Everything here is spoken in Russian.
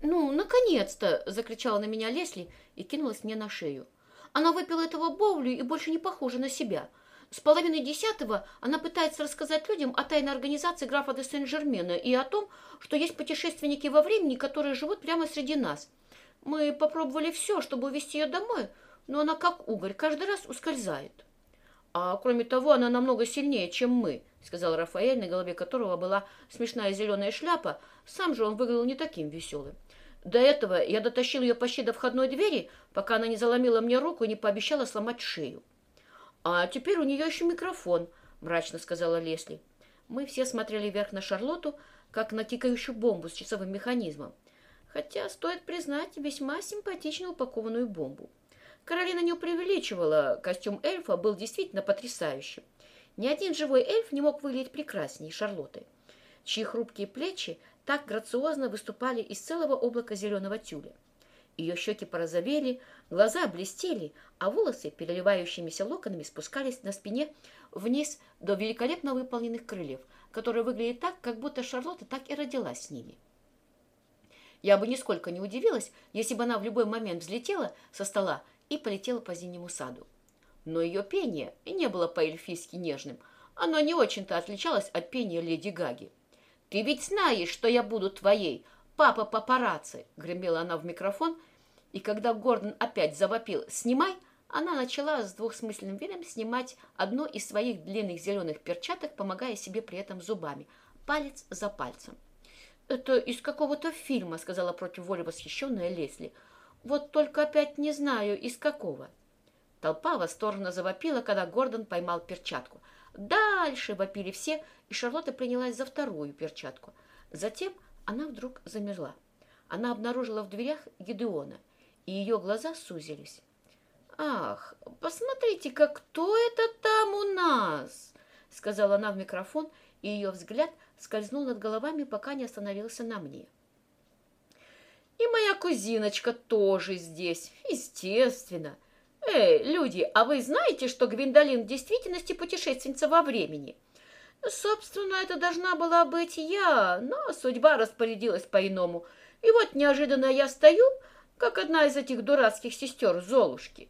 «Ну, наконец-то!» – закричала на меня Лесли и кинулась мне на шею. Она выпила этого Боули и больше не похожа на себя. С половины десятого она пытается рассказать людям о тайной организации графа де Сен-Жермена и о том, что есть путешественники во времени, которые живут прямо среди нас. Мы попробовали все, чтобы увезти ее домой, но она как угорь, каждый раз ускользает. А кроме того, она намного сильнее, чем мы, сказал Рафаэль, на голове которого была смешная зеленая шляпа. Сам же он выглядел не таким веселым. До этого я дотащил ее почти до входной двери, пока она не заломила мне руку и не пообещала сломать шею. «А теперь у нее еще микрофон», — мрачно сказала Лесли. Мы все смотрели вверх на Шарлотту, как на тикающую бомбу с часовым механизмом. Хотя, стоит признать, весьма симпатично упакованную бомбу. Каролина не преувеличивала, костюм эльфа был действительно потрясающим. Ни один живой эльф не мог выглядеть прекраснее Шарлотты, чьи хрупкие плечи так грациозно выступали из целого облака зеленого тюля. Ее щеки порозовели, глаза блестели, а волосы, переливающимися локонами, спускались на спине вниз до великолепно выполненных крыльев, которые выглядели так, как будто Шарлотта так и родилась с ними. Я бы нисколько не удивилась, если бы она в любой момент взлетела со стола и полетела по зимнему саду. Но ее пение не было по-эльфийски нежным. Оно не очень-то отличалось от пения леди Гаги. «Ты ведь знаешь, что я буду твоей, папа папарацци!» — гремела она в микрофон, и когда Гордон опять завопил «Снимай!», она начала с двухсмысленным видом снимать одну из своих длинных зеленых перчаток, помогая себе при этом зубами, палец за пальцем. «Это из какого-то фильма», — сказала против воли восхищенная Лесли. «Вот только опять не знаю, из какого». Толпа восторженно завопила, когда Гордон поймал перчатку. «Дальше!» — вопили все, и Шарлотта принялась за вторую перчатку. Затем она вдруг замерла. Она обнаружила в дверях Гедеона, и ее глаза сузились. «Ах, посмотрите-ка, кто это там у нас?» — сказала она в микрофон, и ее взгляд скользнул над головами, пока не остановился на мне. «И моя кузиночка тоже здесь, естественно!» «Эй, люди, а вы знаете, что Гвиндолин в действительности путешественница во времени?» Собственно, это должна была быть я, но судьба распорядилась по-иному. И вот неожиданно я стою, как одна из этих дурацких сестер Золушки.